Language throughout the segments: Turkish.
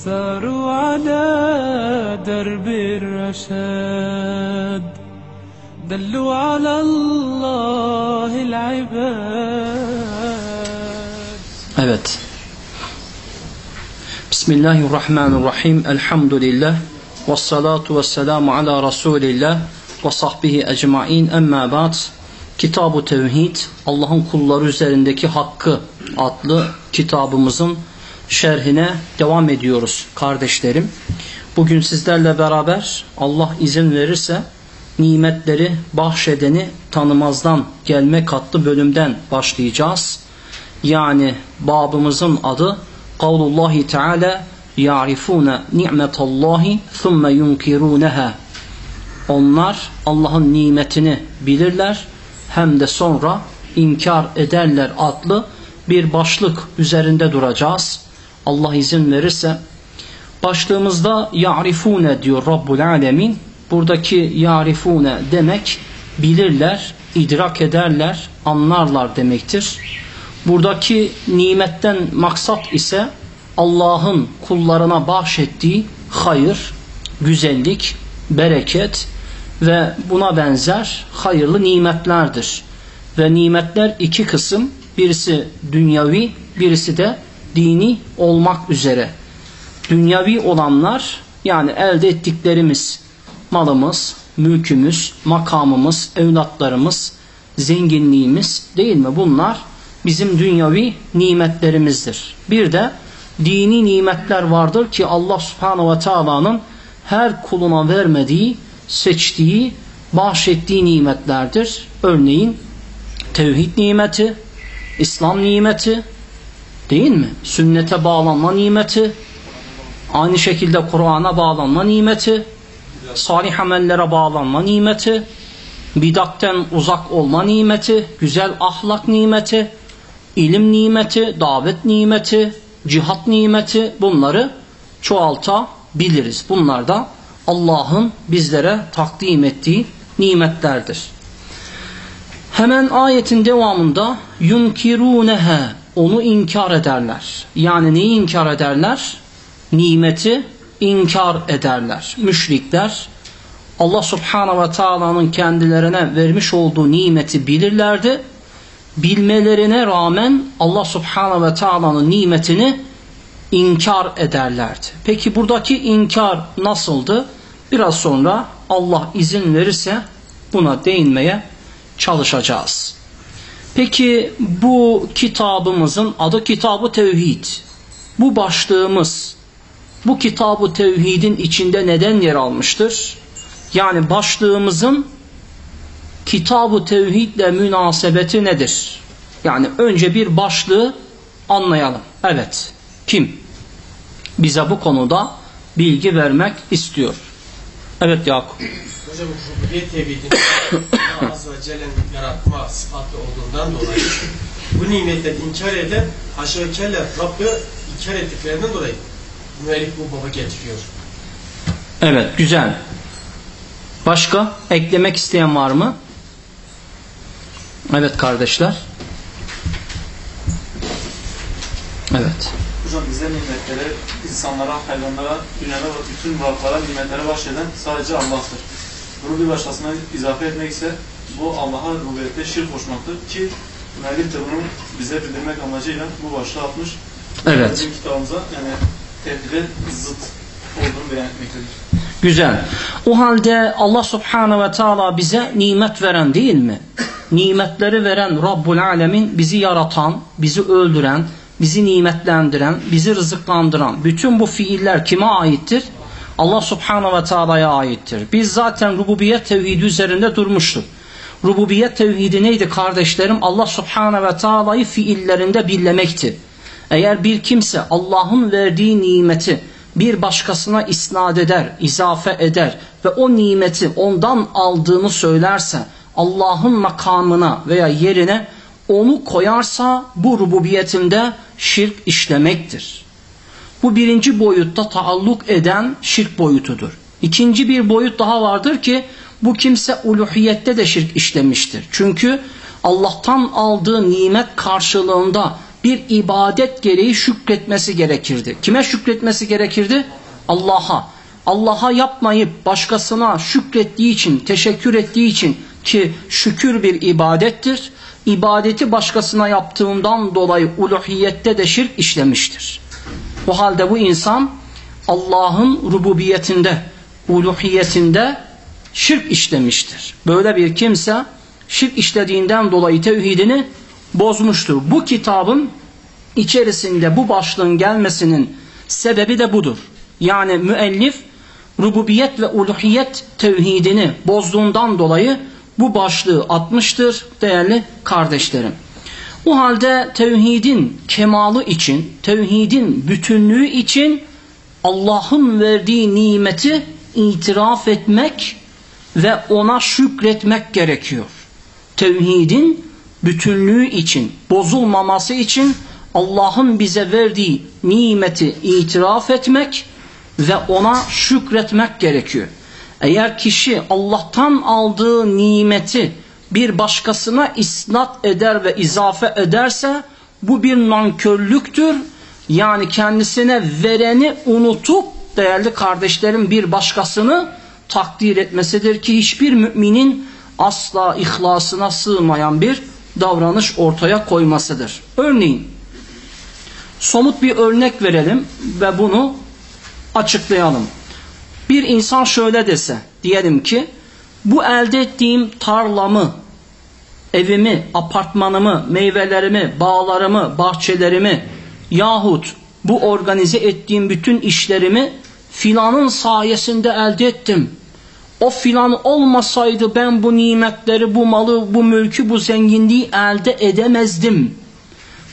ساروا على درب الرشاد دلوا على الله العباد Evet. Bismillahirrahmanirrahim. Elhamdülillah. Ve salatu ve selamu ala Resulillah ve sahbihi ecmain. Emma ba'd. Kitab-ı Tevhid, Allah'ın kulları üzerindeki hakkı adlı kitabımızın şerhine devam ediyoruz kardeşlerim. Bugün sizlerle beraber Allah izin verirse nimetleri bahşedeni tanımazdan gelmek adlı bölümden başlayacağız. Yani babımızın adı Kavlullahi Teala ya'rifune ni'metallahi thumme yunkiruneha Onlar Allah'ın nimetini bilirler hem de sonra inkar ederler adlı bir başlık üzerinde duracağız. Allah izin verirse başlığımızda ya'rifune diyor Rabbul Alemin. Buradaki ya'rifune demek bilirler, idrak ederler, anlarlar demektir. Buradaki nimetten maksat ise Allah'ın kullarına bahşettiği hayır, güzellik, bereket ve buna benzer hayırlı nimetlerdir. Ve nimetler iki kısım, birisi dünyavi, birisi de dini olmak üzere. Dünyavi olanlar yani elde ettiklerimiz, malımız, mülkümüz, makamımız, evlatlarımız, zenginliğimiz değil mi? Bunlar bizim dünyavi nimetlerimizdir. Bir de dini nimetler vardır ki Allah subhanahu ve taala'nın her kuluna vermediği, seçtiği, bahşettiği nimetlerdir. Örneğin tevhid nimeti, İslam nimeti, değil mi? Sünnete bağlanma nimeti, aynı şekilde Kur'an'a bağlanma nimeti, salih amellere bağlanma nimeti, bidatten uzak olma nimeti, güzel ahlak nimeti, ilim nimeti, davet nimeti, cihat nimeti bunları çoğaltabiliriz. Bunlar da Allah'ın bizlere takdim ettiği nimetlerdir. Hemen ayetin devamında yunkirunehe onu inkar ederler. Yani neyi inkar ederler? Nimeti inkar ederler. Müşrikler Allah subhanahu ve taala'nın kendilerine vermiş olduğu nimeti bilirlerdi. Bilmelerine rağmen Allah subhanahu ve taala'nın nimetini inkar ederlerdi. Peki buradaki inkar nasıldı? Biraz sonra Allah izin verirse buna değinmeye çalışacağız. Peki bu kitabımızın adı Kitabı Tevhid. Bu başlığımız bu Kitabı Tevhid'in içinde neden yer almıştır? Yani başlığımızın Kitabı Tevhid'le münasebeti nedir? Yani önce bir başlığı anlayalım. Evet. Kim? Bize bu konuda bilgi vermek istiyor. Evet Yakup. Hocam rububiyet tevhidinin Allah Azze ve Celle'nin yaratma sıfatı olduğundan dolayı bu nimetleri inkar eden haşa ve kelle Rabb'i inkar ettiklerinden dolayı müellif bu baba getiriyor. Evet güzel. Başka eklemek isteyen var mı? Evet kardeşler. Evet. Hocam bize nimetleri, insanlara, hayvanlara, dünyada ve bütün varlıklara nimetleri bahşeden sadece Allah'tır. Bunu bir başkasına izafe etmek ise bu Allah'a rububiyette şirk koşmaktır ki müellif de bunu bize bildirmek amacıyla bu başlığı atmış. Evet. Bizim kitabımıza yani tevhide zıt olduğunu beyan etmektedir. Güzel. O halde Allah subhanahu ve taala bize nimet veren değil mi? Nimetleri veren Rabbul Alemin bizi yaratan, bizi öldüren, bizi nimetlendiren, bizi rızıklandıran bütün bu fiiller kime aittir? Allah subhanahu ve taala'ya aittir. Biz zaten rububiyet tevhidi üzerinde durmuştuk. Rububiyet tevhidi neydi kardeşlerim? Allah subhanahu ve taala'yı fiillerinde billemekti. Eğer bir kimse Allah'ın verdiği nimeti bir başkasına isnat eder, izafe eder ve o nimeti ondan aldığını söylerse Allah'ın makamına veya yerine onu koyarsa bu rububiyetinde şirk işlemektir. Bu birinci boyutta taalluk eden şirk boyutudur. İkinci bir boyut daha vardır ki bu kimse uluhiyette de şirk işlemiştir. Çünkü Allah'tan aldığı nimet karşılığında bir ibadet gereği şükretmesi gerekirdi. Kime şükretmesi gerekirdi? Allah'a. Allah'a yapmayıp başkasına şükrettiği için, teşekkür ettiği için ki şükür bir ibadettir. İbadeti başkasına yaptığından dolayı uluhiyette de şirk işlemiştir. O halde bu insan Allah'ın rububiyetinde, uluhiyetinde şirk işlemiştir. Böyle bir kimse şirk işlediğinden dolayı tevhidini bozmuştur. Bu kitabın içerisinde bu başlığın gelmesinin sebebi de budur. Yani müellif rububiyet ve uluhiyet tevhidini bozduğundan dolayı bu başlığı atmıştır değerli kardeşlerim. O halde tevhidin kemalı için, tevhidin bütünlüğü için Allah'ın verdiği nimeti itiraf etmek ve ona şükretmek gerekiyor. Tevhidin bütünlüğü için, bozulmaması için Allah'ın bize verdiği nimeti itiraf etmek ve ona şükretmek gerekiyor. Eğer kişi Allah'tan aldığı nimeti bir başkasına isnat eder ve izafe ederse bu bir nankörlüktür. Yani kendisine vereni unutup değerli kardeşlerim bir başkasını takdir etmesidir ki hiçbir müminin asla ihlasına sığmayan bir davranış ortaya koymasıdır. Örneğin somut bir örnek verelim ve bunu açıklayalım. Bir insan şöyle dese, diyelim ki bu elde ettiğim tarlamı, evimi, apartmanımı, meyvelerimi, bağlarımı, bahçelerimi yahut bu organize ettiğim bütün işlerimi filanın sayesinde elde ettim. O filan olmasaydı ben bu nimetleri, bu malı, bu mülkü, bu zenginliği elde edemezdim.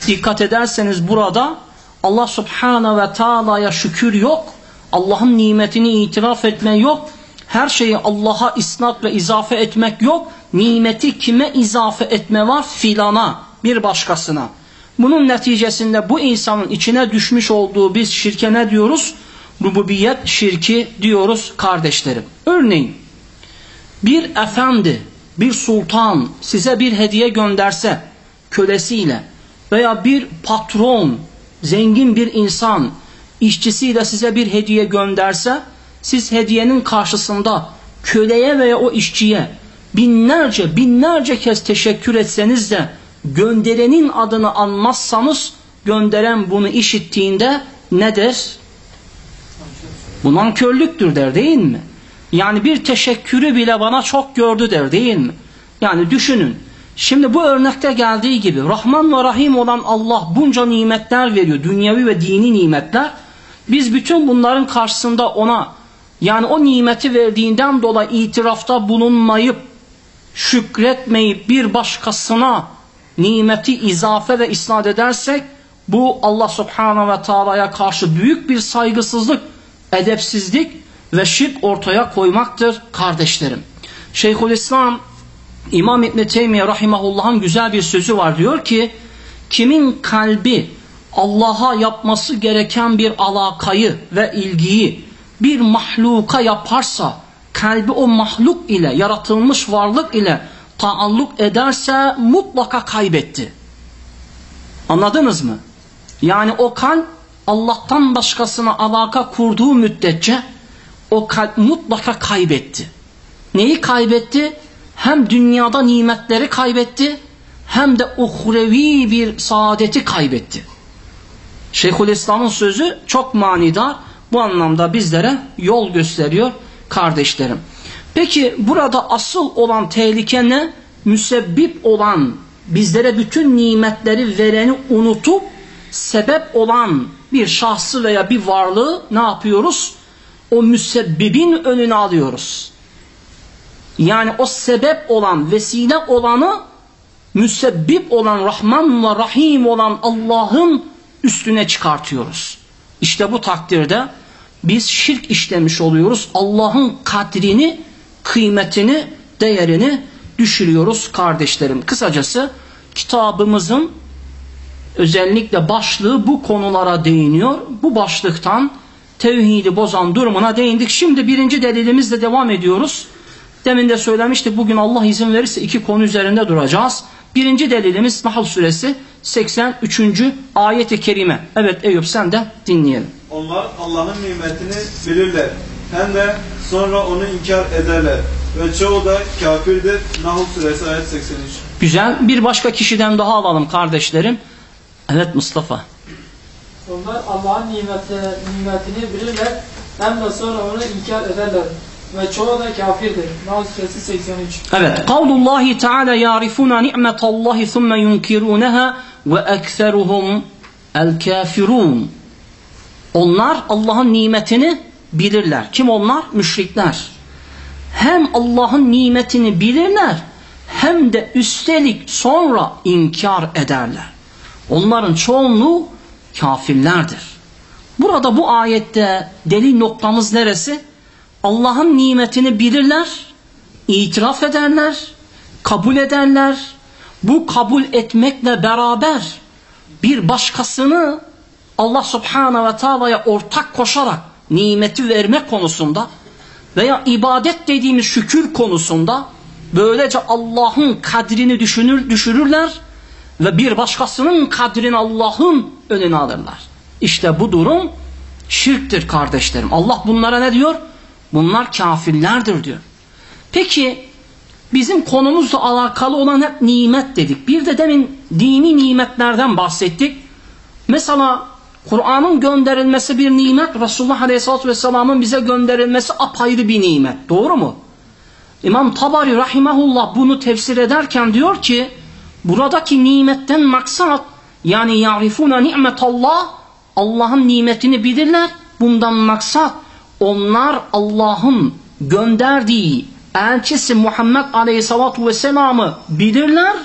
Dikkat ederseniz burada Allah subhanahu ve taala'ya şükür yok. Allah'ın nimetini itiraf etme yok. Her şeyi Allah'a isnat ve izafe etmek yok. Nimeti kime izafe etme var? Filana, bir başkasına. Bunun neticesinde bu insanın içine düşmüş olduğu biz şirke ne diyoruz? Rububiyet şirki diyoruz kardeşlerim. Örneğin bir efendi, bir sultan size bir hediye gönderse kölesiyle veya bir patron, zengin bir insan işçisiyle size bir hediye gönderse siz hediyenin karşısında köleye veya o işçiye binlerce binlerce kez teşekkür etseniz de gönderenin adını anmazsanız gönderen bunu işittiğinde ne der? Bu nankörlüktür der değil mi? Yani bir teşekkürü bile bana çok gördü der değil mi? Yani düşünün. Şimdi bu örnekte geldiği gibi Rahman ve Rahim olan Allah bunca nimetler veriyor. Dünyevi ve dini nimetler. Biz bütün bunların karşısında ona yani o nimeti verdiğinden dolayı itirafta bulunmayıp şükretmeyip bir başkasına nimeti izafe ve isnat edersek bu Allah subhanahu ve taala'ya karşı büyük bir saygısızlık, edepsizlik ve şirk ortaya koymaktır kardeşlerim. Şeyhülislam İmam İbn Teymiye rahimahullah'ın güzel bir sözü var diyor ki kimin kalbi Allah'a yapması gereken bir alakayı ve ilgiyi bir mahluka yaparsa kalbi o mahluk ile yaratılmış varlık ile taalluk ederse mutlaka kaybetti. Anladınız mı? Yani o kalp Allah'tan başkasına alaka kurduğu müddetçe o kalp mutlaka kaybetti. Neyi kaybetti? Hem dünyada nimetleri kaybetti hem de uhrevi bir saadeti kaybetti. Şeyhülislam'ın sözü çok manidar. Bu anlamda bizlere yol gösteriyor kardeşlerim. Peki burada asıl olan tehlike ne? Müsebbip olan, bizlere bütün nimetleri vereni unutup sebep olan bir şahsı veya bir varlığı ne yapıyoruz? O müsebbibin önüne alıyoruz. Yani o sebep olan, vesile olanı müsebbip olan, Rahman ve Rahim olan Allah'ın üstüne çıkartıyoruz. İşte bu takdirde biz şirk işlemiş oluyoruz. Allah'ın kadrini, kıymetini, değerini düşürüyoruz kardeşlerim. Kısacası kitabımızın özellikle başlığı bu konulara değiniyor. Bu başlıktan tevhidi bozan durumuna değindik. Şimdi birinci delilimizle devam ediyoruz. Demin de söylemiştik bugün Allah izin verirse iki konu üzerinde duracağız. Birinci delilimiz Nahl suresi 83. ayet-i kerime. Evet Eyüp sen de dinleyelim. Onlar Allah'ın nimetini bilirler. Hem de sonra onu inkar ederler. Ve çoğu da kafirdir. Nahl suresi ayet 83. Güzel. Bir başka kişiden daha alalım kardeşlerim. Evet Mustafa. Onlar Allah'ın nimeti, nimetini bilirler hem de sonra onu inkar ederler. Ve çoğu da kafirdir. Nahl suresi 83. Evet. Kavlullahi Teala yarifuna ni'metallahi thumma yunkirunaha ve ekseruhum el kafirun. Onlar Allah'ın nimetini bilirler. Kim onlar? Müşrikler. Hem Allah'ın nimetini bilirler hem de üstelik sonra inkar ederler. Onların çoğunluğu kafirlerdir. Burada bu ayette delil noktamız neresi? Allah'ın nimetini bilirler, itiraf ederler, kabul ederler. Bu kabul etmekle beraber bir başkasını Allah subhanahu ve taala'ya ortak koşarak nimeti verme konusunda veya ibadet dediğimiz şükür konusunda böylece Allah'ın kadrini düşünür, düşürürler ve bir başkasının kadrini Allah'ın önüne alırlar. İşte bu durum şirktir kardeşlerim. Allah bunlara ne diyor? Bunlar kafirlerdir diyor. Peki bizim konumuzla alakalı olan hep nimet dedik. Bir de demin dini nimetlerden bahsettik. Mesela Kur'an'ın gönderilmesi bir nimet, Resulullah Aleyhisselatü Vesselam'ın bize gönderilmesi apayrı bir nimet. Doğru mu? İmam Tabari Rahimahullah bunu tefsir ederken diyor ki, buradaki nimetten maksat, yani yarifuna nimetallah, Allah'ın nimetini bilirler. Bundan maksat, onlar Allah'ın gönderdiği elçisi Muhammed Aleyhisselatü Vesselam'ı bilirler.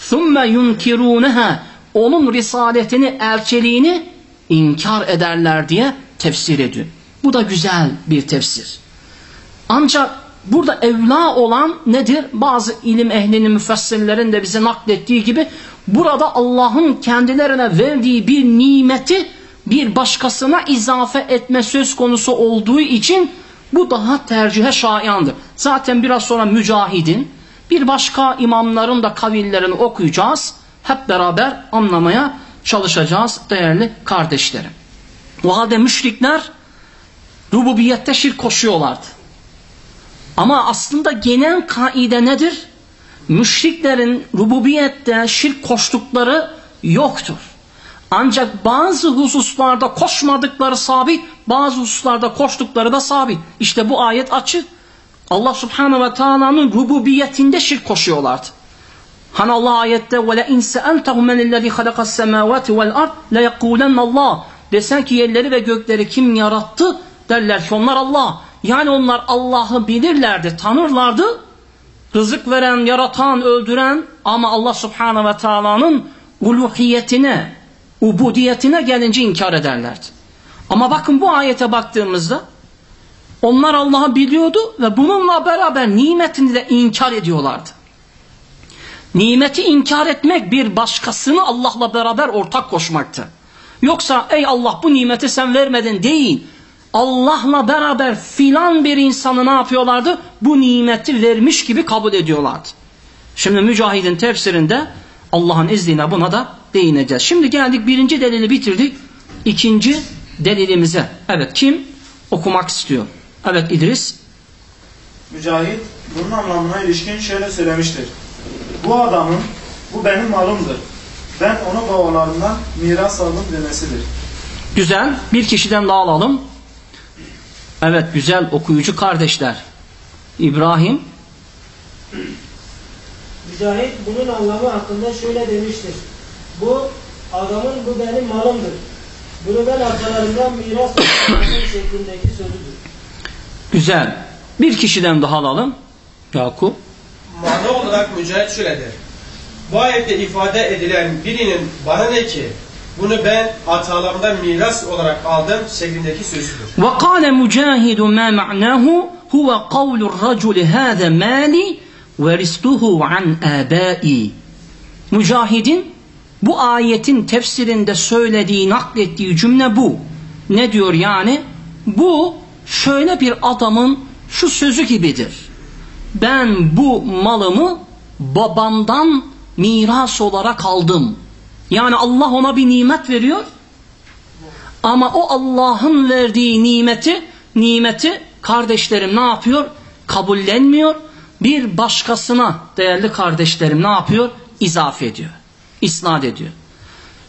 ثُمَّ يُنْكِرُونَهَا Onun risaletini, elçiliğini inkar ederler diye tefsir ediyor. Bu da güzel bir tefsir. Ancak burada evla olan nedir? Bazı ilim ehlinin müfessirlerin de bize naklettiği gibi burada Allah'ın kendilerine verdiği bir nimeti bir başkasına izafe etme söz konusu olduğu için bu daha tercihe şayandır. Zaten biraz sonra Mücahid'in bir başka imamların da kavillerini okuyacağız. Hep beraber anlamaya çalışacağız değerli kardeşlerim. O halde müşrikler rububiyette şirk koşuyorlardı. Ama aslında genel kaide nedir? Müşriklerin rububiyette şirk koştukları yoktur. Ancak bazı hususlarda koşmadıkları sabit, bazı hususlarda koştukları da sabit. İşte bu ayet açık. Allah subhanahu ve taala'nın rububiyetinde şirk koşuyorlardı. Hani Allah ayette ve le in sa'altahum men allazi halakas semawati vel ard la yekulen Allah. Desen ki yerleri ve gökleri kim yarattı derler ki onlar Allah. Yani onlar Allah'ı bilirlerdi, tanırlardı. Rızık veren, yaratan, öldüren ama Allah Subhanahu ve Taala'nın uluhiyetine, ubudiyetine gelince inkar ederlerdi. Ama bakın bu ayete baktığımızda onlar Allah'ı biliyordu ve bununla beraber nimetini de inkar ediyorlardı. Nimeti inkar etmek bir başkasını Allah'la beraber ortak koşmaktı. Yoksa ey Allah bu nimeti sen vermedin değil. Allah'la beraber filan bir insanı ne yapıyorlardı? Bu nimeti vermiş gibi kabul ediyorlardı. Şimdi Mücahid'in tefsirinde Allah'ın izniyle buna da değineceğiz. Şimdi geldik birinci delili bitirdik. İkinci delilimize. Evet kim okumak istiyor? Evet İdris. Mücahit bunun anlamına ilişkin şöyle söylemiştir. Bu adamın, bu benim malımdır. Ben onu babalarından miras aldım demesidir. Güzel. Bir kişiden daha alalım. Evet güzel okuyucu kardeşler. İbrahim. Mücahit bunun anlamı hakkında şöyle demiştir. Bu adamın bu benim malımdır. Bunu ben atalarımdan miras aldım şeklindeki sözüdür. Güzel. Bir kişiden daha alalım. Yakup mana olarak Mücahit şöyledir. Bu ayette ifade edilen birinin bana ne ki bunu ben atalarımdan miras olarak aldım şeklindeki sözüdür. Ve kâle mücahidu mâ ma'nâhu huve kavlur raculi hâze mâli ve ristuhu an âbâi. Mücahidin bu ayetin tefsirinde söylediği, naklettiği cümle bu. Ne diyor yani? Bu şöyle bir adamın şu sözü gibidir. Ben bu malımı babamdan miras olarak aldım. Yani Allah ona bir nimet veriyor. Ama o Allah'ın verdiği nimeti, nimeti kardeşlerim ne yapıyor? Kabullenmiyor. Bir başkasına değerli kardeşlerim ne yapıyor? İzafe ediyor. İsnat ediyor.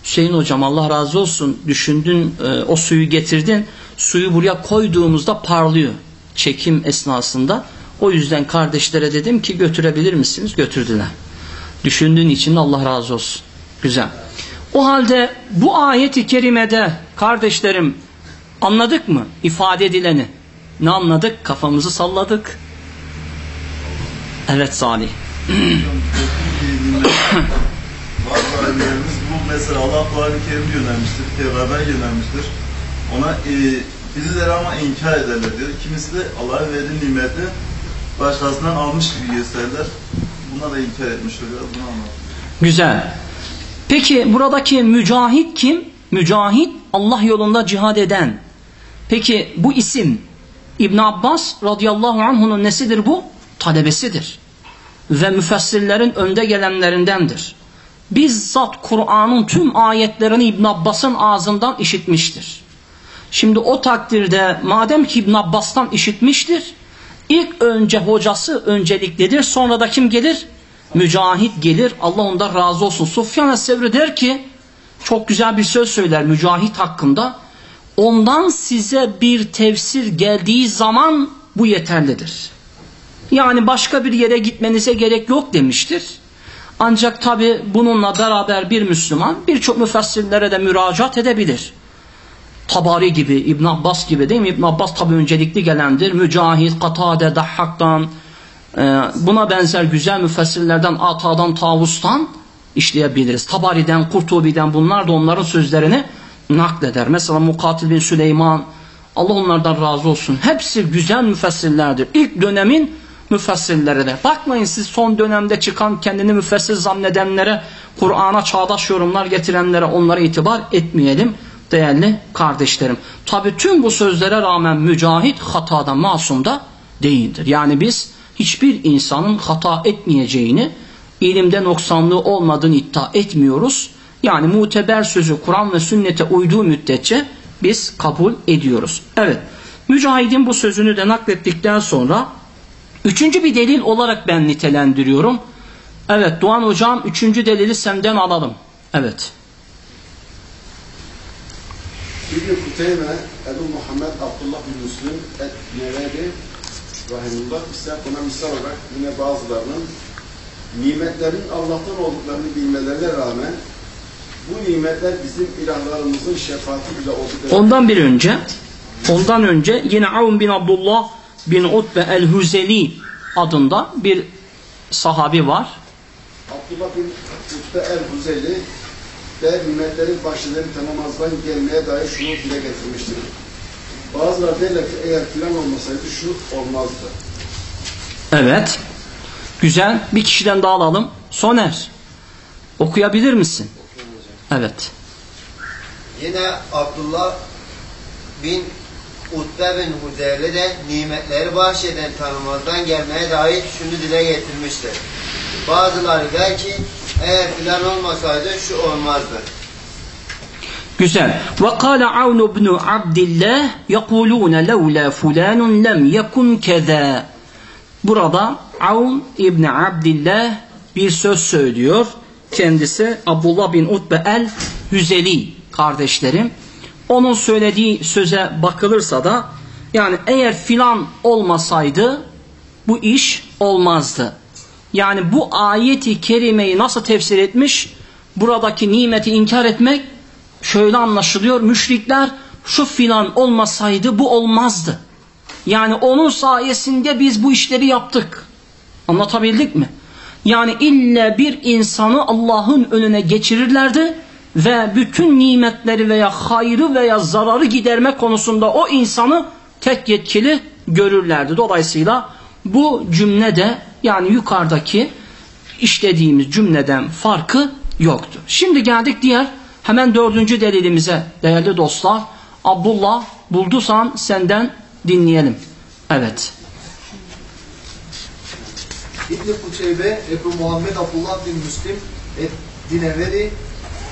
Hüseyin hocam Allah razı olsun düşündün e, o suyu getirdin. Suyu buraya koyduğumuzda parlıyor. Çekim esnasında. O yüzden kardeşlere dedim ki götürebilir misiniz? Götürdüler. Düşündüğün için Allah razı olsun. Güzel. O halde bu ayeti kerimede kardeşlerim anladık mı ifade edileni? Ne anladık? Kafamızı salladık. Evet Salih. Bazı alimlerimiz bu mesela Allah Kur'an-ı Kerim göndermiştir, peygamber göndermiştir. Ona e, birileri ama inkar ederler diyor. Kimisi de Allah'ın verdiği nimeti başkasından almış gibi gösterirler. Buna da inkar etmiş oluyor. Bunu anladım. Güzel. Peki buradaki mücahit kim? Mücahit Allah yolunda cihad eden. Peki bu isim İbn Abbas radıyallahu anh'unun nesidir bu? Talebesidir. Ve müfessirlerin önde gelenlerindendir. Bizzat Kur'an'ın tüm ayetlerini İbn Abbas'ın ağzından işitmiştir. Şimdi o takdirde madem ki İbn Abbas'tan işitmiştir, ilk önce hocası önceliklidir. Sonra da kim gelir? Mücahit gelir. Allah ondan razı olsun. Sufyan Es-Sevri der ki, çok güzel bir söz söyler Mücahit hakkında. Ondan size bir tefsir geldiği zaman bu yeterlidir. Yani başka bir yere gitmenize gerek yok demiştir. Ancak tabi bununla beraber bir Müslüman birçok müfessirlere de müracaat edebilir. Tabari gibi, İbn Abbas gibi değil mi? İbn Abbas tabi öncelikli gelendir. Mücahit, Katade, Dahhak'tan, e, buna benzer güzel müfessirlerden, Ata'dan, Tavus'tan işleyebiliriz. Tabari'den, Kurtubi'den bunlar da onların sözlerini nakleder. Mesela Mukatil bin Süleyman, Allah onlardan razı olsun. Hepsi güzel müfessirlerdir. İlk dönemin müfessirleri de. Bakmayın siz son dönemde çıkan kendini müfessir zannedenlere, Kur'an'a çağdaş yorumlar getirenlere onlara itibar etmeyelim değerli kardeşlerim. Tabi tüm bu sözlere rağmen mücahit hatada masum da değildir. Yani biz hiçbir insanın hata etmeyeceğini, ilimde noksanlığı olmadığını iddia etmiyoruz. Yani muteber sözü Kur'an ve sünnete uyduğu müddetçe biz kabul ediyoruz. Evet, Mücahid'in bu sözünü de naklettikten sonra üçüncü bir delil olarak ben nitelendiriyorum. Evet Doğan Hocam üçüncü delili senden alalım. Evet. İbn-i Kuteyme, Ebu Muhammed Abdullah bin Müslim, Et-Nevevi, Rahimullah, ise buna misal olarak yine bazılarının nimetlerin Allah'tan olduklarını bilmelerine rağmen bu nimetler bizim ilahlarımızın şefaati bile oldu. Ondan bir önce ondan önce yine Avun bin Abdullah bin Utbe el-Hüzeli adında bir sahabi var. Abdullah bin Utbe el-Huzeyli ve nimetlerin başlarını tanımazdan gelmeye dair şunu dile getirmiştir. Bazıları derler ki eğer filan olmasaydı şu olmazdı. Evet. Güzel. Bir kişiden daha alalım. Soner. Okuyabilir misin? Evet. Yine Abdullah bin Utbe bin Huzeyli de nimetleri bahşeden tanımazdan gelmeye dair şunu dile getirmiştir. Bazıları der ki eğer filan olmasaydı şu olmazdı. Güzel. Ve kâle Avn ibn Abdillah yekulûne levlâ fulânun lem yekun kezâ. Burada Avn İbni Abdillah bir söz söylüyor. Kendisi Abdullah bin Utbe el Hüzeli kardeşlerim. Onun söylediği söze bakılırsa da yani eğer filan olmasaydı bu iş olmazdı. Yani bu ayeti kerimeyi nasıl tefsir etmiş? Buradaki nimeti inkar etmek şöyle anlaşılıyor. Müşrikler şu filan olmasaydı bu olmazdı. Yani onun sayesinde biz bu işleri yaptık. Anlatabildik mi? Yani illa bir insanı Allah'ın önüne geçirirlerdi ve bütün nimetleri veya hayrı veya zararı giderme konusunda o insanı tek yetkili görürlerdi. Dolayısıyla bu cümlede yani yukarıdaki işlediğimiz cümleden farkı yoktu. Şimdi geldik diğer hemen dördüncü delilimize değerli dostlar. Abdullah buldusan senden dinleyelim. Evet. İbn-i Kuteybe, Ebu Muhammed Abdullah bin Müslim, Et Dineveri,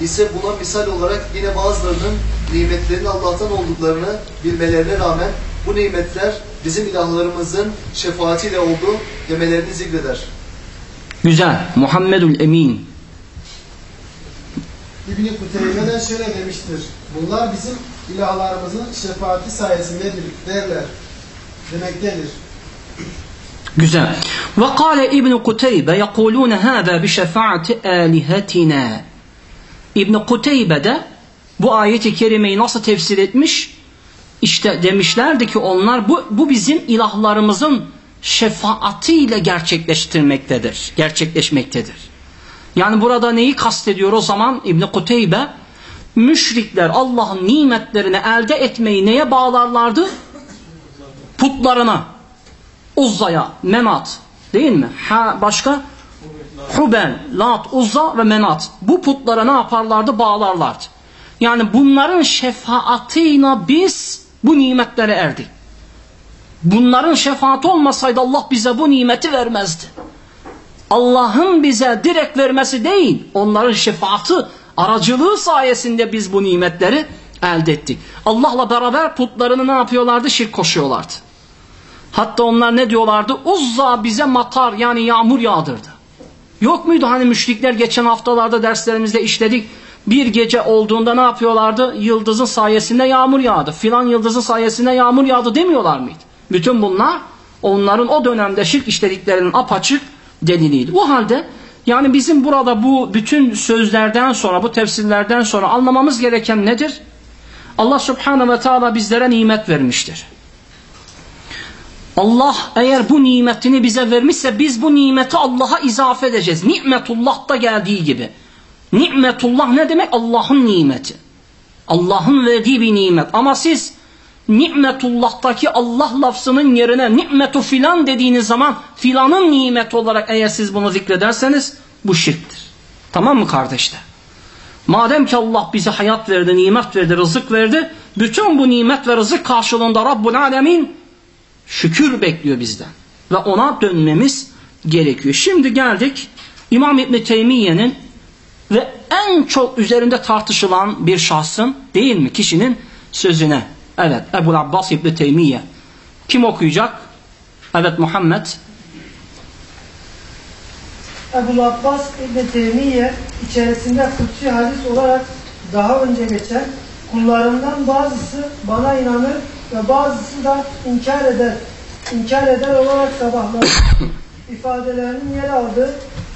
ise buna misal olarak yine bazılarının nimetlerin Allah'tan olduklarını bilmelerine rağmen bu nimetler bizim ilahlarımızın şefaatiyle oldu demelerini zikreder. Güzel. Muhammedül Emin. İbn-i Kuteybe'den şöyle demiştir. Bunlar bizim ilahlarımızın şefaati sayesindedir derler. Demektedir. Güzel. Ve kâle İbn Kuteybe yekulûne hâzâ bi şefaati âlihetina. İbn Kuteybe de bu ayeti kerimeyi nasıl tefsir etmiş? İşte demişlerdi ki onlar bu, bu bizim ilahlarımızın şefaatiyle gerçekleştirmektedir. Gerçekleşmektedir. Yani burada neyi kastediyor o zaman İbn Kuteybe? Müşrikler Allah'ın nimetlerini elde etmeyi neye bağlarlardı? Putlarına. Uzza'ya, Menat değil mi? Ha, başka? Hubel, Lat, Uzza ve Menat. Bu putlara ne yaparlardı? Bağlarlardı. Yani bunların şefaatiyle biz bu nimetlere erdik. Bunların şefaati olmasaydı Allah bize bu nimeti vermezdi. Allah'ın bize direkt vermesi değil, onların şefaati, aracılığı sayesinde biz bu nimetleri elde ettik. Allah'la beraber putlarını ne yapıyorlardı? Şirk koşuyorlardı. Hatta onlar ne diyorlardı? Uzza bize matar yani yağmur yağdırdı. Yok muydu hani müşrikler geçen haftalarda derslerimizde işledik. Bir gece olduğunda ne yapıyorlardı? Yıldızın sayesinde yağmur yağdı. Filan yıldızın sayesinde yağmur yağdı demiyorlar mıydı? Bütün bunlar onların o dönemde şirk işlediklerinin apaçık deliliydi. O halde yani bizim burada bu bütün sözlerden sonra bu tefsirlerden sonra anlamamız gereken nedir? Allah subhanahu ve teala bizlere nimet vermiştir. Allah eğer bu nimetini bize vermişse biz bu nimeti Allah'a izafe edeceğiz. Nimetullah'ta geldiği gibi. Nimetullah ne demek? Allah'ın nimeti. Allah'ın verdiği bir nimet. Ama siz nimetullah'taki Allah lafzının yerine nimetu filan dediğiniz zaman filanın nimeti olarak eğer siz bunu zikrederseniz bu şirktir. Tamam mı kardeşler? Madem ki Allah bize hayat verdi, nimet verdi, rızık verdi, bütün bu nimet ve rızık karşılığında Rabbul Alemin şükür bekliyor bizden. Ve ona dönmemiz gerekiyor. Şimdi geldik İmam İbni Teymiye'nin ve en çok üzerinde tartışılan bir şahsın değil mi kişinin sözüne. Evet Ebu Abbas İbni Teymiye. Kim okuyacak? Evet Muhammed. Ebu Abbas İbni Teymiye içerisinde kutsi hadis olarak daha önce geçen kullarımdan bazısı bana inanır ve bazısı da inkar eder. İnkar eder olarak sabahlar ifadelerinin yer aldığı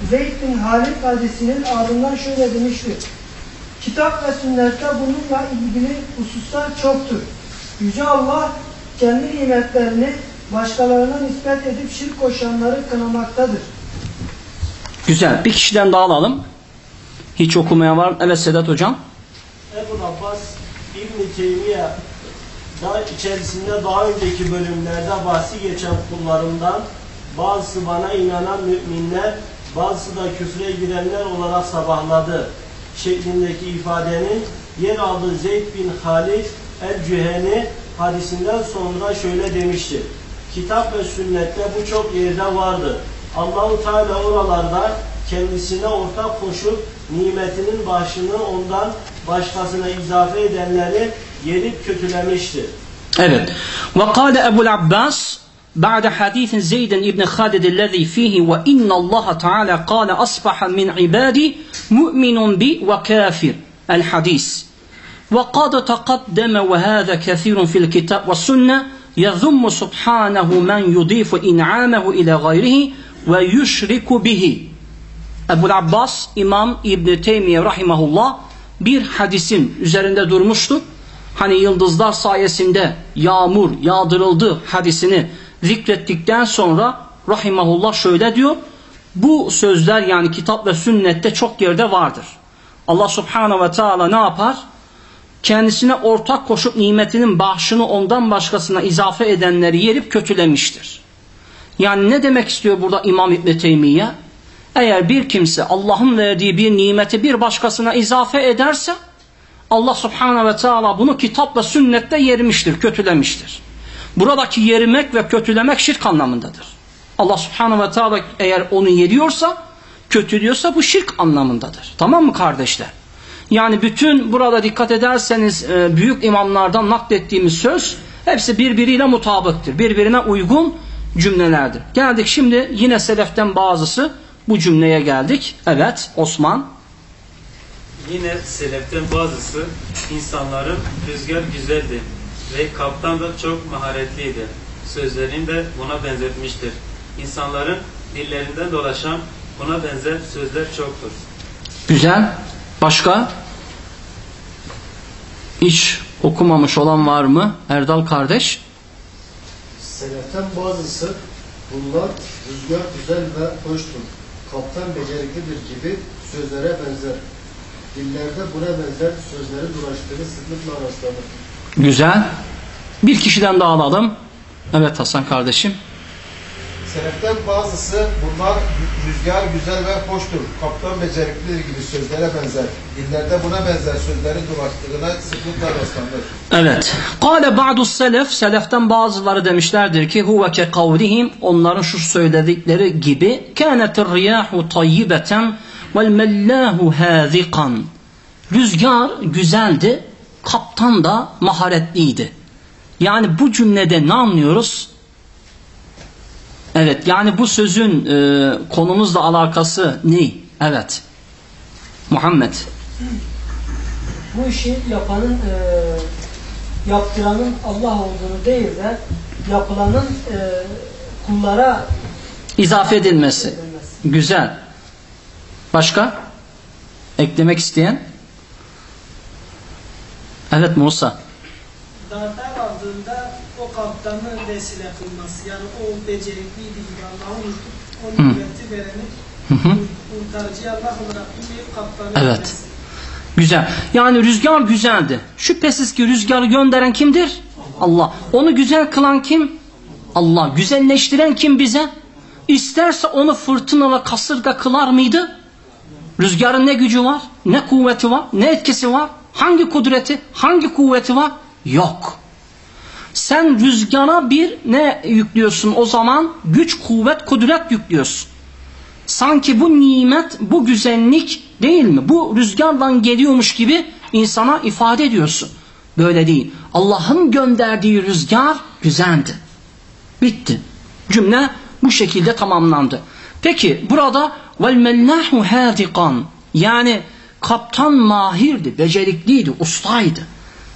Zeyd bin Halid hadisinin ardından şöyle demiştir. Kitap ve sünnette bununla ilgili hususlar çoktur. Yüce Allah kendi nimetlerini başkalarına nispet edip şirk koşanları kınamaktadır. Güzel. Bir kişiden daha alalım. Hiç okumaya var. Evet Sedat Hocam. Ebu Abbas İbn-i Teymiye daha içerisinde daha önceki bölümlerde bahsi geçen kullarımdan bazısı bana inanan müminler, bazısı da küfre girenler olarak sabahladı şeklindeki ifadenin yer aldığı Zeyd bin Halid el-Cüheni hadisinden sonra şöyle demişti. Kitap ve sünnette bu çok yerde vardı. Allahu Teala oralarda kendisine ortak koşup nimetinin başını ondan başkasına izafe edenleri yerip kötülemiştir. Evet. Ve kâle Ebu'l-Abbas بعد حديث زيد بن خالد الذي فيه وإن الله تعالى قال أصبح من عبادي مؤمن بي وكافر. الحديث. وقد تقدم وهذا كثير في الكتاب والسنة يذم سبحانه من يضيف إنعامه إلى غيره ويشرك به. Ebu Abbas İmam İbn Teymiye rahimahullah bir hadisin üzerinde durmuştu. Hani yıldızlar sayesinde yağmur yağdırıldı hadisini zikrettikten sonra rahimahullah şöyle diyor. Bu sözler yani kitap ve sünnette çok yerde vardır. Allah subhanahu ve teala ne yapar? Kendisine ortak koşup nimetinin bahşını ondan başkasına izafe edenleri yerip kötülemiştir. Yani ne demek istiyor burada İmam İbn Teymiye? Eğer bir kimse Allah'ın verdiği bir nimeti bir başkasına izafe ederse Allah subhanahu ve teala bunu kitap ve sünnette yermiştir, kötülemiştir. Buradaki yerimek ve kötülemek şirk anlamındadır. Allah subhanahu ve teala eğer onu yeriyorsa, kötülüyorsa bu şirk anlamındadır. Tamam mı kardeşler? Yani bütün burada dikkat ederseniz e, büyük imamlardan naklettiğimiz söz hepsi birbiriyle mutabıktır. Birbirine uygun cümlelerdir. Geldik şimdi yine seleften bazısı bu cümleye geldik. Evet Osman. Yine seleften bazısı insanların rüzgar güzeldi ve kaptan da çok maharetliydi. Sözlerini de buna benzetmiştir. İnsanların dillerinden dolaşan buna benzer sözler çoktur. Güzel. Başka? Hiç okumamış olan var mı? Erdal kardeş. Seleften bazısı bunlar rüzgar güzel ve hoştur. Kaptan beceriklidir gibi sözlere benzer. Dillerde buna benzer sözlerin dolaştığını sıklıkla rastlanır. Güzel. Bir kişiden daha alalım. Evet Hasan kardeşim. Seleften bazısı bunlar rüzgar güzel ve hoştur. Kaptan beceriklidir gibi sözlere benzer. Dillerde buna benzer sözlerin dolaştığına sıklıkla rastlanır. Evet. Kale ba'du selef seleften bazıları demişlerdir ki huve ke kavlihim onların şu söyledikleri gibi kânetir riyahu tayyibeten vel mellahu hâzikan. Rüzgar güzeldi, kaptan da maharetliydi. Yani bu cümlede ne anlıyoruz? Evet yani bu sözün e, konumuzla alakası ne? Evet. Muhammed. Bu işi yapanın e, yaptıranın Allah olduğunu değil de yapılanın e, kullara İzafe edilmesi. Güzel. Başka? Eklemek isteyen? Evet Musa. Darda aldığında o kaptanı vesile kılması. Yani o becerikliydi gibi Allah'ın unutup o nimeti vereni kurtarıcı Allah olarak bilmeyip kaptanı Evet. vermesi. Güzel. Yani rüzgar güzeldi. Şüphesiz ki rüzgarı gönderen kimdir? Allah. Onu güzel kılan kim? Allah. Güzelleştiren kim bize? İsterse onu fırtına ve kasırga kılar mıydı? Rüzgarın ne gücü var? Ne kuvveti var? Ne etkisi var? Hangi kudreti? Hangi kuvveti var? Yok. Sen rüzgara bir ne yüklüyorsun o zaman? Güç, kuvvet, kudret yüklüyorsun. Sanki bu nimet, bu güzellik değil mi? Bu rüzgardan geliyormuş gibi insana ifade ediyorsun. Böyle değil. Allah'ın gönderdiği rüzgar güzeldi. Bitti. Cümle bu şekilde tamamlandı. Peki burada vel mellahu hadikan yani kaptan mahirdi, becerikliydi, ustaydı.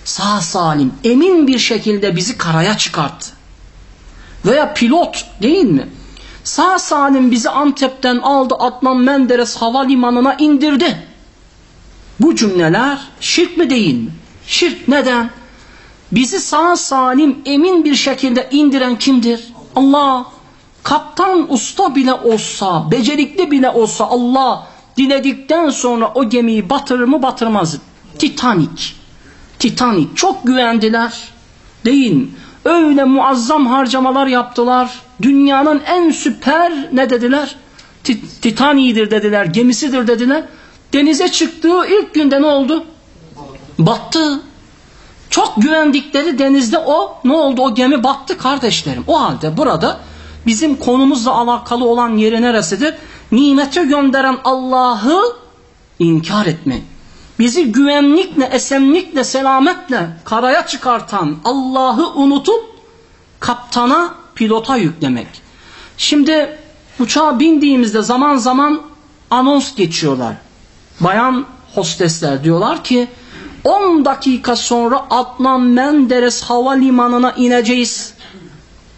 Sağ salim, emin bir şekilde bizi karaya çıkarttı. Veya pilot değil mi? Sağ salim bizi Antep'ten aldı Adnan Menderes havalimanına indirdi. Bu cümleler şirk mi değil mi? Şirk neden? Bizi sağ salim emin bir şekilde indiren kimdir? Allah. Kaptan usta bile olsa, becerikli bile olsa Allah diledikten sonra o gemiyi batırır mı batırmaz. Titanic. Titanic. Çok güvendiler. Değil? Öyle muazzam harcamalar yaptılar. Dünyanın en süper ne dediler? Ti- Titanic'dir dediler, gemisidir dediler. Denize çıktığı ilk günde ne oldu? Battı. Çok güvendikleri denizde o ne oldu? O gemi battı kardeşlerim. O halde burada bizim konumuzla alakalı olan yeri neresidir? Nimete gönderen Allah'ı inkar etme. Bizi güvenlikle, esenlikle, selametle karaya çıkartan Allah'ı unutup kaptana, pilota yüklemek. Şimdi uçağa bindiğimizde zaman zaman anons geçiyorlar. Bayan hostesler diyorlar ki 10 dakika sonra Adnan Menderes havalimanına ineceğiz.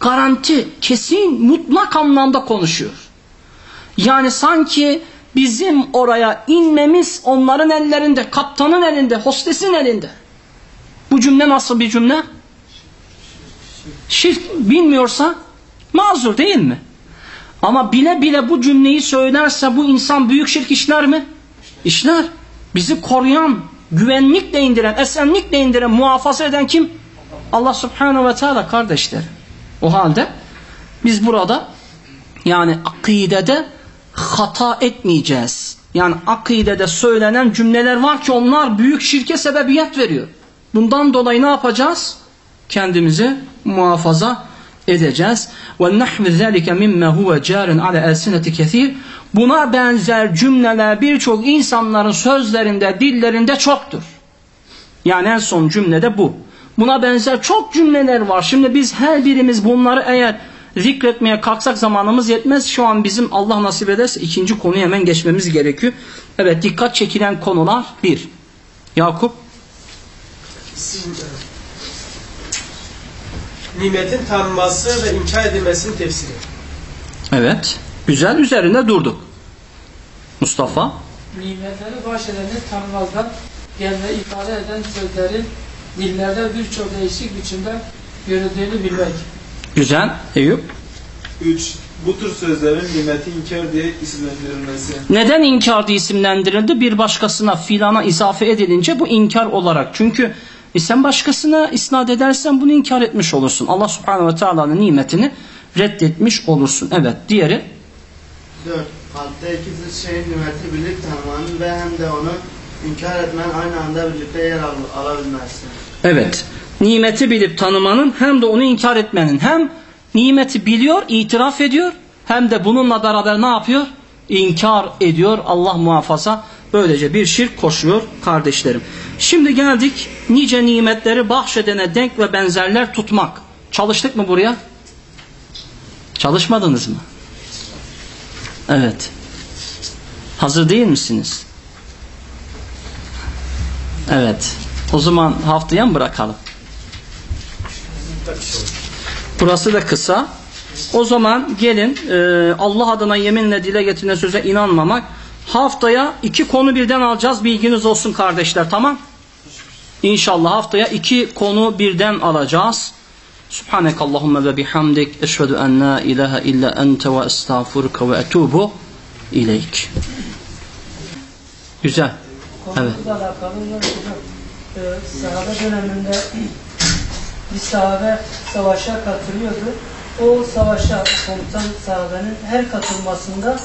Garanti, kesin, mutlak anlamda konuşuyor. Yani sanki bizim oraya inmemiz onların ellerinde, kaptanın elinde, hostesin elinde. Bu cümle nasıl bir cümle? Şirk bilmiyorsa mazur değil mi? Ama bile bile bu cümleyi söylerse bu insan büyük şirk işler mi? İşler. Bizi koruyan, güvenlikle indiren, esenlikle indiren, muhafaza eden kim? Allah subhanahu ve teala kardeşler. O halde biz burada yani akidede hata etmeyeceğiz. Yani akidede söylenen cümleler var ki onlar büyük şirke sebebiyet veriyor. Bundan dolayı ne yapacağız? Kendimizi muhafaza edeceğiz. Ve nahvu zalika mimma huwa carun ala alsinati kesir. Buna benzer cümleler birçok insanların sözlerinde, dillerinde çoktur. Yani en son cümlede bu. Buna benzer çok cümleler var. Şimdi biz her birimiz bunları eğer zikretmeye kalksak zamanımız yetmez. Şu an bizim Allah nasip ederse ikinci konuya hemen geçmemiz gerekiyor. Evet dikkat çekilen konular bir. Yakup Nimetin tanınması ve inkar edilmesinin tefsiri. Evet. Güzel üzerinde durduk. Mustafa. Nimetleri bahşedeni tanımazdan gelme ifade eden sözlerin dillerde birçok değişik biçimde görüldüğünü bilmek. Güzel. Eyüp. 3. Bu tür sözlerin nimeti inkar diye isimlendirilmesi. Neden inkar diye isimlendirildi? Bir başkasına filana izafe edilince bu inkar olarak. Çünkü e sen başkasına isnat edersen bunu inkar etmiş olursun. Allah subhanehu ve teala'nın nimetini reddetmiş olursun. Evet. Diğeri. 4. Kalpte iki şeyin nimeti bilip tanımanın ve hem de onu inkar etmen aynı anda birlikte yer al alabilmezsin. Evet. Nimeti bilip tanımanın hem de onu inkar etmenin hem nimeti biliyor, itiraf ediyor hem de bununla beraber ne yapıyor? İnkar ediyor. Allah muhafaza. Böylece bir şirk koşuyor kardeşlerim. Şimdi geldik nice nimetleri bahşedene denk ve benzerler tutmak. Çalıştık mı buraya? Çalışmadınız mı? Evet. Hazır değil misiniz? Evet. O zaman haftaya mı bırakalım? Burası da kısa. O zaman gelin e, Allah adına yeminle dile getirilen söze inanmamak. Haftaya iki konu birden alacağız. Bilginiz olsun kardeşler tamam? İnşallah haftaya iki konu birden alacağız. Subhanek Allahümme ve bihamdik. Eşhedü en la ilahe illa ente ve estağfurke ve etubu ileyk. Güzel. Evet. Konuyla alakalı e, sahabe döneminde bir sahabe savaşa katılıyordu. O savaşa komutan sahabenin her katılmasında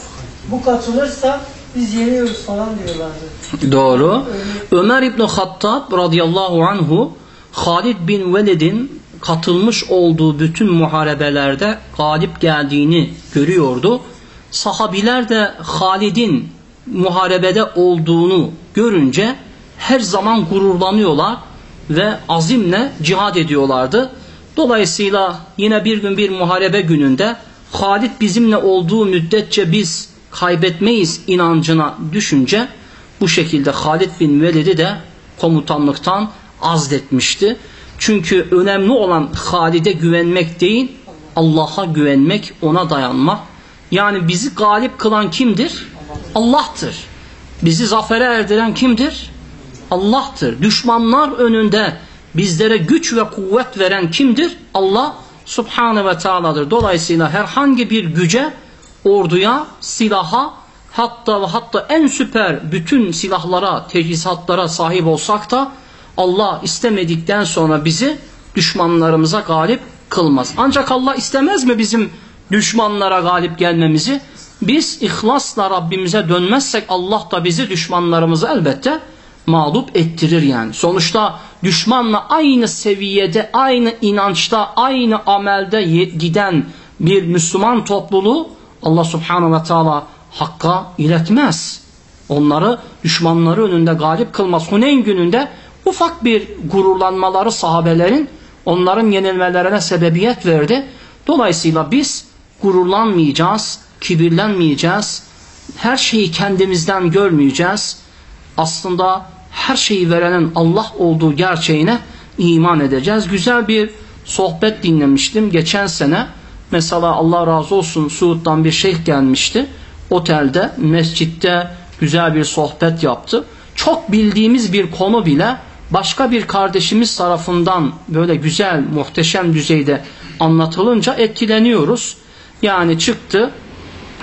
bu katılırsa biz yeniyoruz falan diyorlardı. Doğru. Ömer İbni Hattab radıyallahu anhu Halid bin Velid'in katılmış olduğu bütün muharebelerde galip geldiğini görüyordu. Sahabiler de Halid'in muharebede olduğunu görünce her zaman gururlanıyorlar ve azimle cihad ediyorlardı. Dolayısıyla yine bir gün bir muharebe gününde Halid bizimle olduğu müddetçe biz kaybetmeyiz inancına düşünce bu şekilde Halid bin Velid'i de komutanlıktan azletmişti. Çünkü önemli olan Halid'e güvenmek değil, Allah'a güvenmek, ona dayanmak. Yani bizi galip kılan kimdir? Allah'tır. Bizi zafere erdiren kimdir? Allah'tır. Düşmanlar önünde bizlere güç ve kuvvet veren kimdir? Allah Subhanahu ve Taala'dır. Dolayısıyla herhangi bir güce, orduya, silaha hatta ve hatta en süper bütün silahlara, teçhizatlara sahip olsak da Allah istemedikten sonra bizi düşmanlarımıza galip kılmaz. Ancak Allah istemez mi bizim düşmanlara galip gelmemizi? Biz ihlasla Rabbimize dönmezsek Allah da bizi düşmanlarımıza elbette mağlup ettirir yani. Sonuçta düşmanla aynı seviyede, aynı inançta, aynı amelde giden bir Müslüman topluluğu Allah subhanahu ve teala hakka iletmez. Onları düşmanları önünde galip kılmaz. Huneyn gününde ufak bir gururlanmaları sahabelerin onların yenilmelerine sebebiyet verdi. Dolayısıyla biz gururlanmayacağız, kibirlenmeyeceğiz. Her şeyi kendimizden görmeyeceğiz. Aslında her şeyi verenin Allah olduğu gerçeğine iman edeceğiz. Güzel bir sohbet dinlemiştim geçen sene. Mesela Allah razı olsun Suud'dan bir şeyh gelmişti. Otelde, mescitte güzel bir sohbet yaptı. Çok bildiğimiz bir konu bile başka bir kardeşimiz tarafından böyle güzel, muhteşem düzeyde anlatılınca etkileniyoruz. Yani çıktı.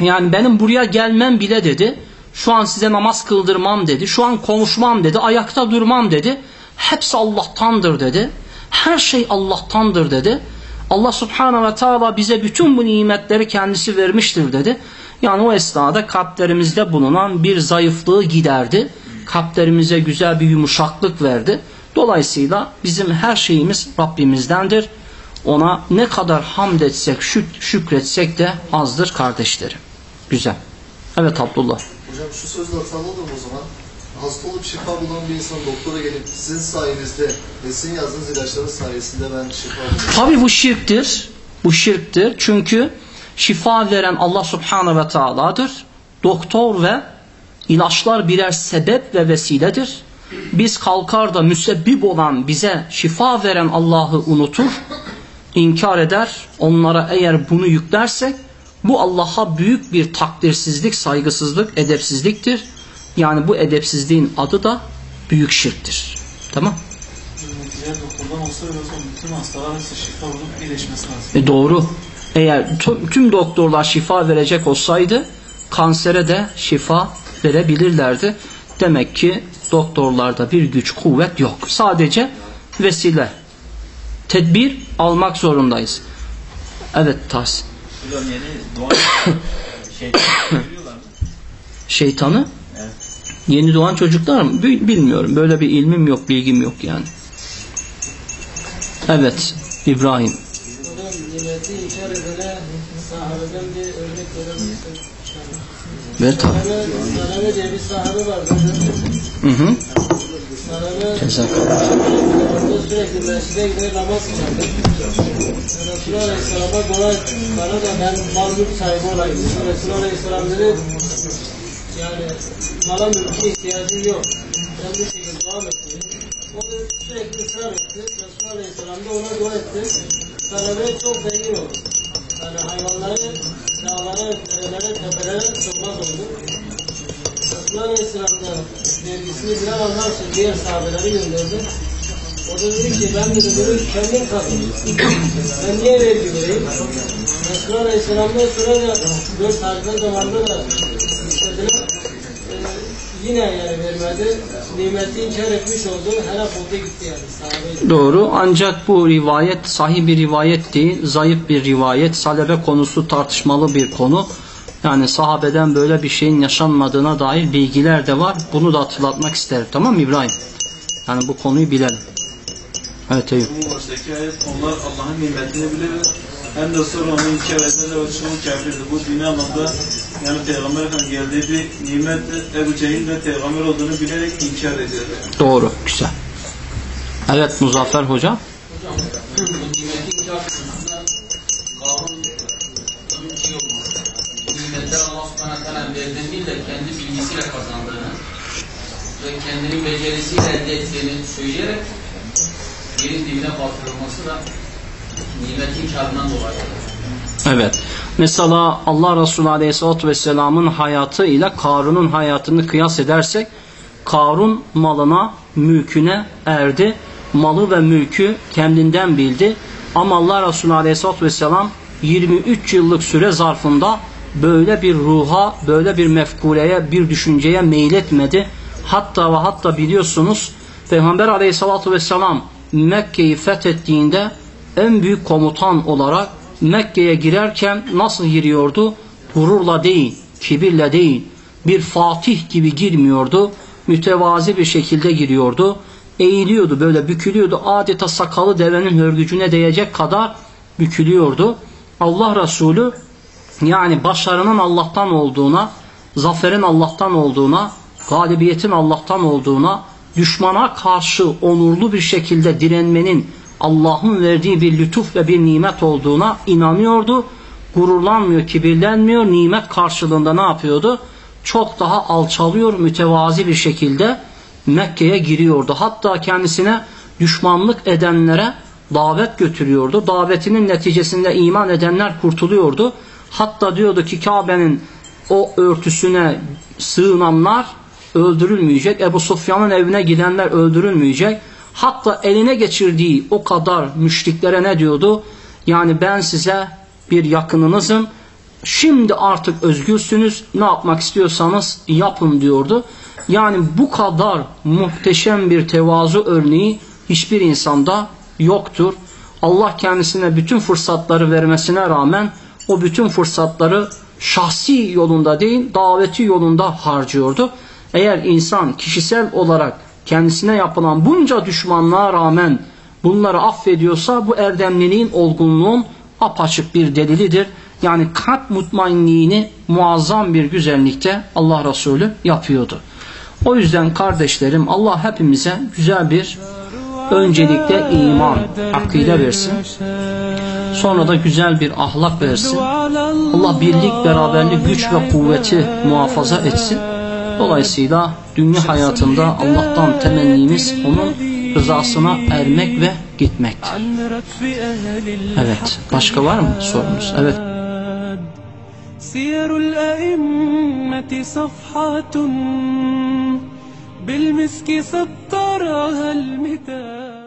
Yani benim buraya gelmem bile dedi. Şu an size namaz kıldırmam dedi. Şu an konuşmam dedi. Ayakta durmam dedi. Hepsi Allah'tandır dedi. Her şey Allah'tandır dedi. Allah subhanahu ve teala bize bütün bu nimetleri kendisi vermiştir dedi. Yani o esnada kalplerimizde bulunan bir zayıflığı giderdi. Kalplerimize güzel bir yumuşaklık verdi. Dolayısıyla bizim her şeyimiz Rabbimizdendir. ona ne kadar hamd etsek, şük- şükretsek de azdır kardeşlerim. Güzel. Evet Abdullah. Hocam şu sözle atanılır o zaman? Hasta olup şifa bulan bir insan doktora gelip sizin sayenizde ve sizin yazdığınız ilaçların sayesinde ben şifa buldum. Tabi bu şirktir. Bu şirktir. Çünkü şifa veren Allah Subhanahu ve Taala'dır. Doktor ve ilaçlar birer sebep ve vesiledir. Biz kalkar da müsebbip olan bize şifa veren Allah'ı unutur, inkar eder. Onlara eğer bunu yüklersek bu Allah'a büyük bir takdirsizlik, saygısızlık, edepsizliktir. Yani bu edepsizliğin adı da büyük şirktir. Tamam? E doğru. Eğer tüm doktorlar şifa verecek olsaydı kansere de şifa verebilirlerdi. Demek ki doktorlarda bir güç kuvvet yok. Sadece vesile. Tedbir almak zorundayız. Evet Tahsin. Hocam yeni doğan şeytan görüyorlar mı? Şeytanı Evet. yeni doğan çocuklar mı? Bi- Bilmiyorum. Böyle bir ilmim yok, bilgim yok yani. Evet İbrahim. Ver tabi. Hı hı. Orada sürekli mescide gider namaz kılardı. Resulullah Aleyhisselam'a dua etti. Bana da ben mülk sahibi olayım. Resulullah Aleyhisselam dedi yani mala mülke ihtiyacın yok. Sen bu devam et. O da sürekli ısrar dua etti. Salame çok zengin oldu. Yani hayvanları dağlara, derelere, tepelere sığmaz oldu. Resulullah Aleyhisselam'da vergisini bilen anlarsın diğer sahabeleri gönderdi. O da dedi ki ben dedi bunu kendim kazandım. Ben niye vergi vereyim? Resulullah Aleyhisselam'dan sonra da dört harika zamanında da istediler. Ee, yine yani vermedi. Nimeti inkar etmiş oldu. Helak oldu gitti yani sahabe. Doğru ancak bu rivayet sahih bir rivayet değil, zayıf bir rivayet, salebe konusu tartışmalı bir konu. Yani sahabeden böyle bir şeyin yaşanmadığına dair bilgiler de var. Bunu da hatırlatmak isterim. Tamam mı İbrahim? Yani bu konuyu bilelim. Evet Eyüp. Bu baştaki ayet onlar Allah'ın nimetini bilir hem de sonra onu inkar ederler ve çoğu kafirdir. Bu dini anlamda yani Peygamber Efendimiz geldiği bir nimettir. Ebu Cehil de peygamber olduğunu bilerek inkar ediyor. Doğru. Güzel. Evet Muzaffer Hoca. Hocam bu nimetin inkar Nimetler Allah subhanahu teala verdiğini değil de kendi bilgisiyle kazandığını ve kendinin becerisiyle elde ettiğini söyleyerek yerin dibine batırılması da nimetin inkarından dolayı. Evet. Mesela Allah Resulü Aleyhisselatü Vesselam'ın hayatı ile Karun'un hayatını kıyas edersek Karun malına, mülküne erdi. Malı ve mülkü kendinden bildi. Ama Allah Resulü Aleyhisselatü Vesselam 23 yıllık süre zarfında böyle bir ruha, böyle bir mefkureye, bir düşünceye meyletmedi. Hatta ve hatta biliyorsunuz Peygamber Aleyhisselatü Vesselam Mekke'yi fethettiğinde en büyük komutan olarak Mekke'ye girerken nasıl giriyordu? Gururla değil, kibirle değil, bir fatih gibi girmiyordu. Mütevazi bir şekilde giriyordu. Eğiliyordu, böyle bükülüyordu. Adeta sakalı devenin hörgücüne değecek kadar bükülüyordu. Allah Resulü yani başarının Allah'tan olduğuna, zaferin Allah'tan olduğuna, galibiyetin Allah'tan olduğuna, düşmana karşı onurlu bir şekilde direnmenin Allah'ın verdiği bir lütuf ve bir nimet olduğuna inanıyordu. Gururlanmıyor, kibirlenmiyor. Nimet karşılığında ne yapıyordu? Çok daha alçalıyor, mütevazi bir şekilde Mekke'ye giriyordu. Hatta kendisine düşmanlık edenlere davet götürüyordu. Davetinin neticesinde iman edenler kurtuluyordu. Hatta diyordu ki Kabe'nin o örtüsüne sığınanlar öldürülmeyecek. Ebu Sufyan'ın evine gidenler öldürülmeyecek. Hatta eline geçirdiği o kadar müşriklere ne diyordu? Yani ben size bir yakınınızım. Şimdi artık özgürsünüz. Ne yapmak istiyorsanız yapın diyordu. Yani bu kadar muhteşem bir tevazu örneği hiçbir insanda yoktur. Allah kendisine bütün fırsatları vermesine rağmen o bütün fırsatları şahsi yolunda değil daveti yolunda harcıyordu. Eğer insan kişisel olarak kendisine yapılan bunca düşmanlığa rağmen bunları affediyorsa bu erdemliliğin olgunluğun apaçık bir delilidir. Yani kalp mutmainliğini muazzam bir güzellikte Allah Resulü yapıyordu. O yüzden kardeşlerim Allah hepimize güzel bir öncelikle iman, akide versin. Sonra da güzel bir ahlak versin. Allah birlik, beraberlik, güç ve kuvveti muhafaza etsin. Dolayısıyla dünya hayatında Allah'tan temennimiz onun rızasına ermek ve gitmektir. Evet. Başka var mı sorunuz? Evet. سير الأئمة صفحة بالمسك سطرها المداد